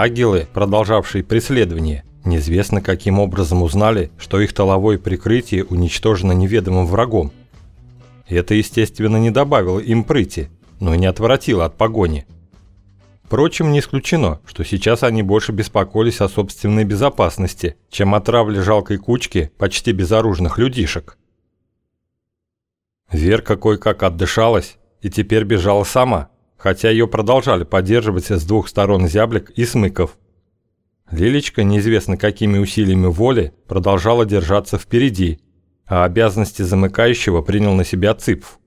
Агилы, продолжавшие преследование, неизвестно каким образом узнали, что их толовое прикрытие уничтожено неведомым врагом. Это, естественно, не добавило им прыти, но и не отвратило от погони. Впрочем, не исключено, что сейчас они больше беспокоились о собственной безопасности, чем о травле жалкой кучки почти безоружных людишек. Верка кое-как отдышалась и теперь бежала сама, хотя ее продолжали поддерживать с двух сторон зяблик и смыков. Лилечка, неизвестно какими усилиями воли, продолжала держаться впереди, а обязанности замыкающего принял на себя Цыпф.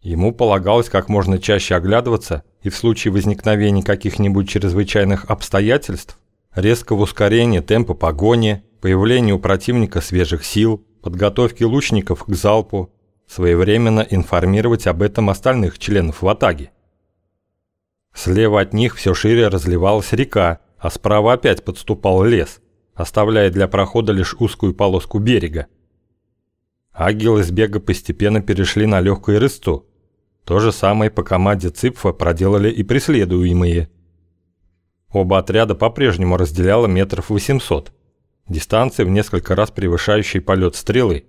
Ему полагалось как можно чаще оглядываться и в случае возникновения каких-нибудь чрезвычайных обстоятельств резко в ускорении темпа погони, появления у противника свежих сил, подготовки лучников к залпу, своевременно информировать об этом остальных членов ватаги. Слева от них все шире разливалась река, а справа опять подступал лес, оставляя для прохода лишь узкую полоску берега. Агилы с бега постепенно перешли на легкую рысцу. То же самое по команде Ципфа проделали и преследуемые. Оба отряда по-прежнему разделяло метров 800. Дистанция в несколько раз превышающая полет стрелы.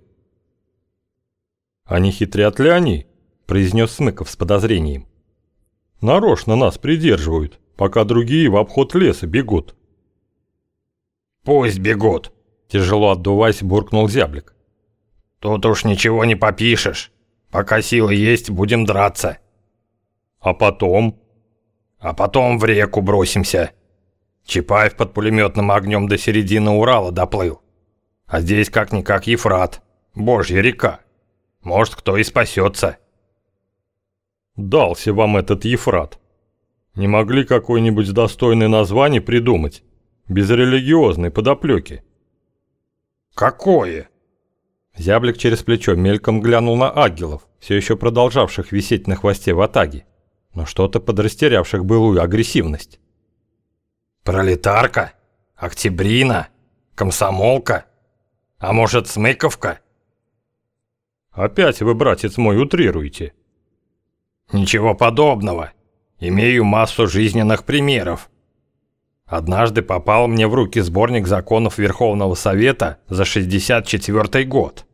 «Они хитрят ли они?» – произнес Смыков с подозрением. «Нарочно нас придерживают, пока другие в обход леса бегут». «Пусть бегут», – тяжело отдуваясь, буркнул зяблик. «Тут уж ничего не попишешь. Пока силы есть, будем драться». «А потом?» «А потом в реку бросимся». Чапаев под пулеметным огнем до середины Урала доплыл. А здесь как-никак Ефрат, божья река. Может, кто и спасется. Дался вам этот Ефрат. Не могли какое-нибудь достойное название придумать? Без религиозной подоплеки. Какое? Зяблик через плечо мельком глянул на агелов, все еще продолжавших висеть на хвосте в атаге, но что-то подрастерявших былую агрессивность. Пролетарка? Октябрина? Комсомолка? А может, Смыковка? Опять вы, братец мой, утрируете. Ничего подобного. Имею массу жизненных примеров. Однажды попал мне в руки сборник законов Верховного Совета за 64 год.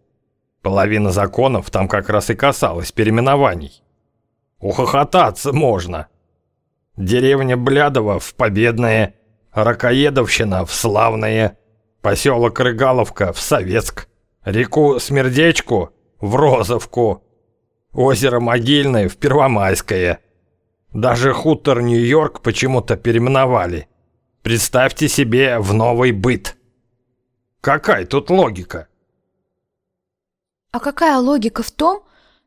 Половина законов там как раз и касалась переименований. Ухохотаться можно. Деревня Блядова в Победное, Ракоедовщина в Славное, поселок Рыгаловка в Советск, реку Смердечку в Розовку, озеро Могильное в Первомайское. Даже хутор Нью-Йорк почему-то переименовали. Представьте себе в новый быт. Какая тут логика? А какая логика в том,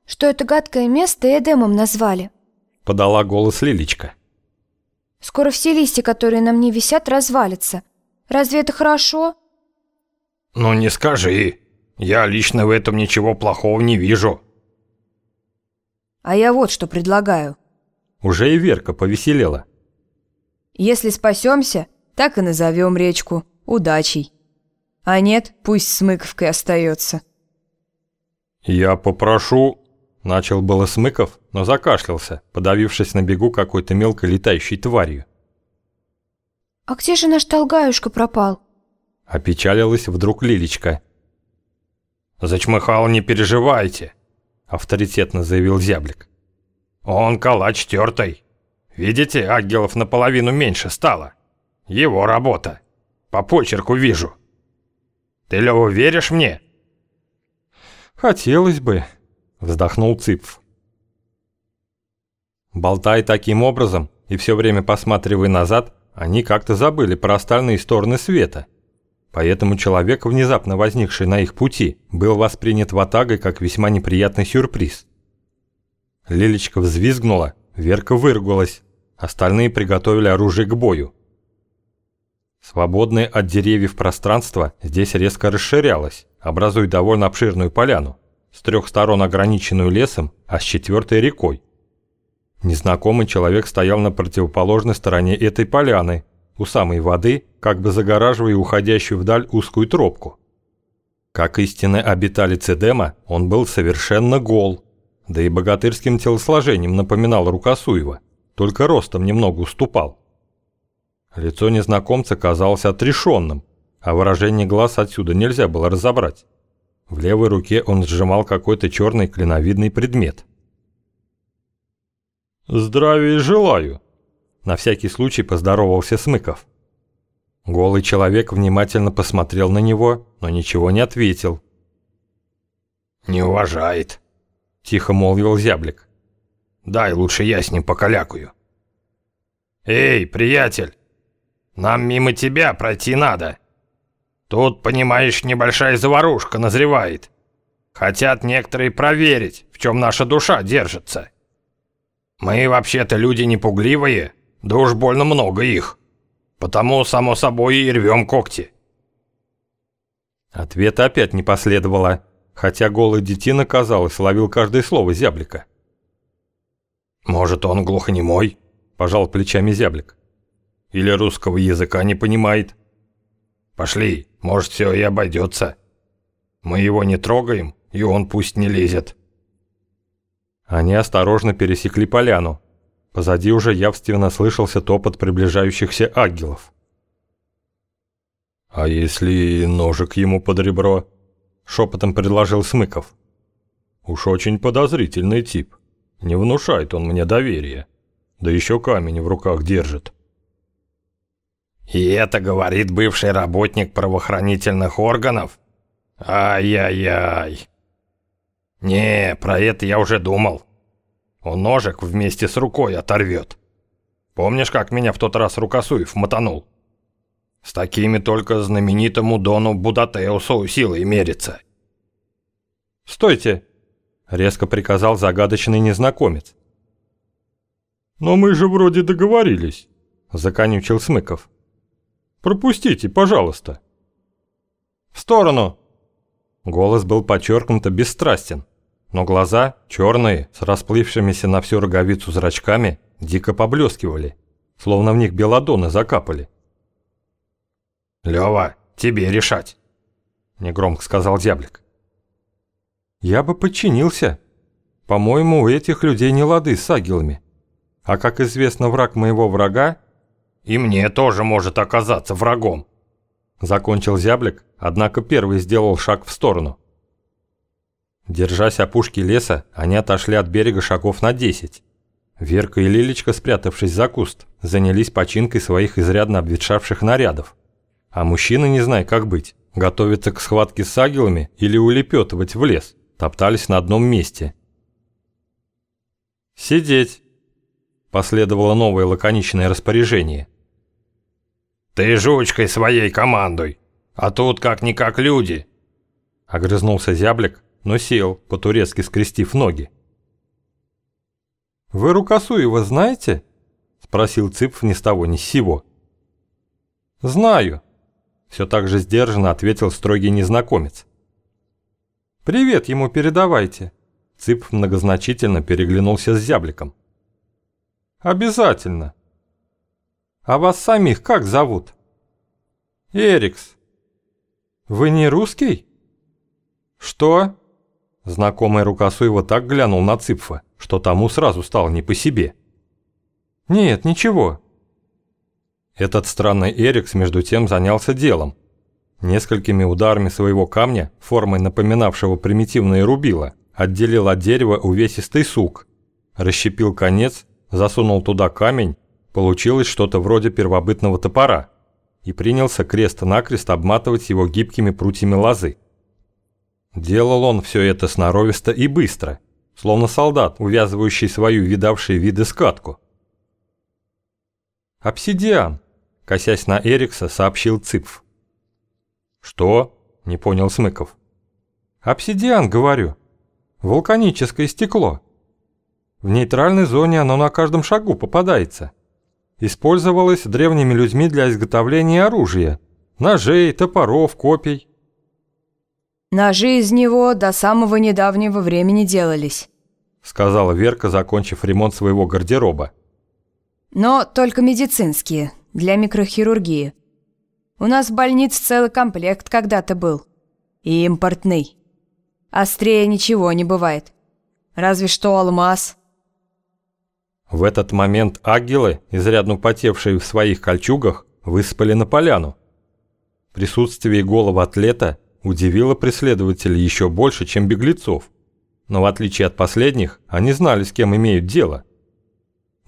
что это гадкое место Эдемом назвали? Подала голос Лилечка. Скоро все листья, которые на мне висят, развалятся. Разве это хорошо? Ну не скажи. Я лично в этом ничего плохого не вижу. А я вот что предлагаю. Уже и Верка повеселела. Если спасемся, так и назовем речку удачей. А нет, пусть Смыковкой остается. Я попрошу... Начал было Смыков, но закашлялся, подавившись на бегу какой-то мелкой летающей тварью. «А где же наш Толгаюшка пропал?» Опечалилась вдруг Лилечка. «За Чмыхала не переживайте», — авторитетно заявил Зяблик. «Он калач тертый. Видите, ангелов наполовину меньше стало. Его работа. По почерку вижу. Ты, Лёва, веришь мне?» «Хотелось бы», — вздохнул Цыпф. Болтая таким образом и все время посматривая назад, они как-то забыли про остальные стороны света — Поэтому человек, внезапно возникший на их пути, был воспринят ватагой как весьма неприятный сюрприз. Лилечка взвизгнула, Верка выругалась, остальные приготовили оружие к бою. Свободное от деревьев пространство здесь резко расширялось, образуя довольно обширную поляну, с трех сторон ограниченную лесом, а с четвертой рекой. Незнакомый человек стоял на противоположной стороне этой поляны, у самой воды, как бы загораживая уходящую вдаль узкую тропку. Как истинный обиталец Эдема, он был совершенно гол, да и богатырским телосложением напоминал Рукосуева, только ростом немного уступал. Лицо незнакомца казалось отрешенным, а выражение глаз отсюда нельзя было разобрать. В левой руке он сжимал какой-то черный клиновидный предмет. «Здравия желаю!» На всякий случай поздоровался Смыков. Голый человек внимательно посмотрел на него, но ничего не ответил. «Не уважает», — тихо молвил зяблик. «Дай лучше я с ним покалякаю». «Эй, приятель, нам мимо тебя пройти надо. Тут, понимаешь, небольшая заварушка назревает. Хотят некоторые проверить, в чем наша душа держится. Мы вообще-то люди непугливые, да уж больно много их». Потому, само собой, и рвем когти. Ответа опять не последовало, хотя голый детина, казалось, ловил каждое слово зяблика. «Может, он глухонемой?» – пожал плечами зяблик. «Или русского языка не понимает?» «Пошли, может, все и обойдется. Мы его не трогаем, и он пусть не лезет». Они осторожно пересекли поляну, Позади уже явственно слышался топот приближающихся ангелов. «А если ножик ему под ребро?» – шепотом предложил Смыков. «Уж очень подозрительный тип. Не внушает он мне доверия. Да еще камень в руках держит». «И это говорит бывший работник правоохранительных органов? Ай-яй-яй!» «Не, про это я уже думал. Он ножик вместе с рукой оторвет. Помнишь, как меня в тот раз Рукосуев мотанул? С такими только знаменитому Дону Будатеусу силой мерится. «Стойте!» — резко приказал загадочный незнакомец. «Но мы же вроде договорились», — законючил Смыков. «Пропустите, пожалуйста». «В сторону!» Голос был подчеркнуто бесстрастен но глаза, черные, с расплывшимися на всю роговицу зрачками, дико поблескивали, словно в них белодоны закапали. «Лёва, тебе решать», — негромко сказал зяблик. «Я бы подчинился. По-моему, у этих людей не лады с агилами. А как известно, враг моего врага...» «И мне тоже может оказаться врагом», — закончил зяблик, однако первый сделал шаг в сторону. Держась опушки леса, они отошли от берега шагов на 10. Верка и Лилечка, спрятавшись за куст, занялись починкой своих изрядно обветшавших нарядов. А мужчины, не зная как быть, готовиться к схватке с агилами или улепетывать в лес, топтались на одном месте. «Сидеть!» – последовало новое лаконичное распоряжение. «Ты жучкой своей командуй, а тут как-никак люди!» – огрызнулся зяблик, но сел, по-турецки скрестив ноги. «Вы Рукосуева знаете?» – спросил Цыпф ни с того ни с сего. «Знаю», – все так же сдержанно ответил строгий незнакомец. «Привет ему передавайте», – Цыпф многозначительно переглянулся с зябликом. «Обязательно. А вас самих как зовут?» «Эрикс». «Вы не русский?» «Что?» Знакомый Рукосуева так глянул на Цыпфа, что тому сразу стало не по себе. «Нет, ничего». Этот странный Эрикс между тем занялся делом. Несколькими ударами своего камня, формой напоминавшего примитивное рубило, отделил от дерева увесистый сук, расщепил конец, засунул туда камень, получилось что-то вроде первобытного топора, и принялся крест-накрест обматывать его гибкими прутьями лозы. Делал он все это сноровисто и быстро, словно солдат, увязывающий свою видавшие виды скатку. «Обсидиан», — косясь на Эрикса, сообщил Цыпф. «Что?» — не понял Смыков. «Обсидиан, говорю. Вулканическое стекло. В нейтральной зоне оно на каждом шагу попадается. Использовалось древними людьми для изготовления оружия, ножей, топоров, копий». Ножи из него до самого недавнего времени делались», сказала Верка, закончив ремонт своего гардероба. «Но только медицинские, для микрохирургии. У нас в больнице целый комплект когда-то был. И импортный. Острее ничего не бывает. Разве что алмаз». В этот момент агилы, изрядно потевшие в своих кольчугах, выспали на поляну. Присутствие голого атлета удивило преследователей еще больше, чем беглецов. Но в отличие от последних, они знали, с кем имеют дело.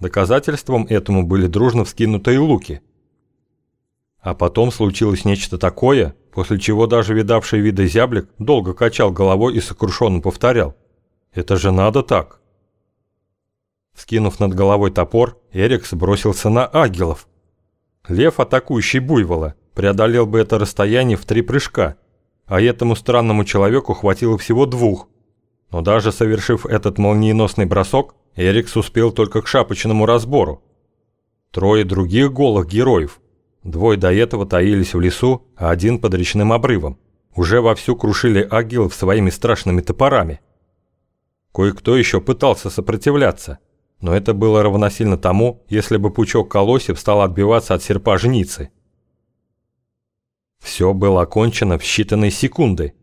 Доказательством этому были дружно вскинутые луки. А потом случилось нечто такое, после чего даже видавший виды зяблик долго качал головой и сокрушенно повторял. «Это же надо так!» Скинув над головой топор, Эрик сбросился на агелов. Лев, атакующий буйвола, преодолел бы это расстояние в три прыжка, а этому странному человеку хватило всего двух. Но даже совершив этот молниеносный бросок, Эрикс успел только к шапочному разбору. Трое других голых героев. Двое до этого таились в лесу, а один под речным обрывом. Уже вовсю крушили агилов своими страшными топорами. Кое-кто еще пытался сопротивляться, но это было равносильно тому, если бы пучок колосьев стал отбиваться от серпа жницы. Все было окончено в считанные секунды.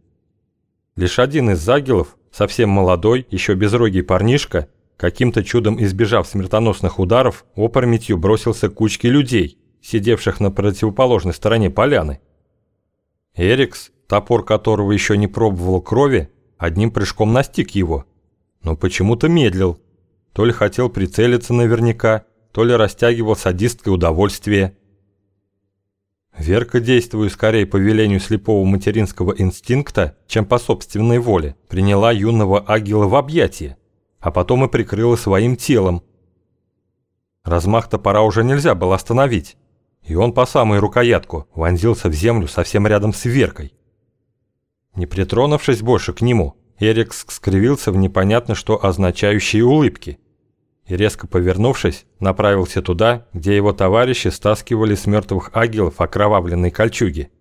Лишь один из загилов, совсем молодой, еще безрогий парнишка, каким-то чудом избежав смертоносных ударов, опрометью бросился к кучке людей, сидевших на противоположной стороне поляны. Эрикс, топор которого еще не пробовал крови, одним прыжком настиг его, но почему-то медлил, то ли хотел прицелиться наверняка, то ли растягивал садистское удовольствие. Верка, действуя скорее по велению слепого материнского инстинкта, чем по собственной воле, приняла юного агила в объятия, а потом и прикрыла своим телом. Размах топора уже нельзя было остановить, и он по самой рукоятку вонзился в землю совсем рядом с Веркой. Не притронувшись больше к нему, Эрикс скривился в непонятно что означающие улыбки – и, резко повернувшись, направился туда, где его товарищи стаскивали с мертвых агилов окровавленные кольчуги –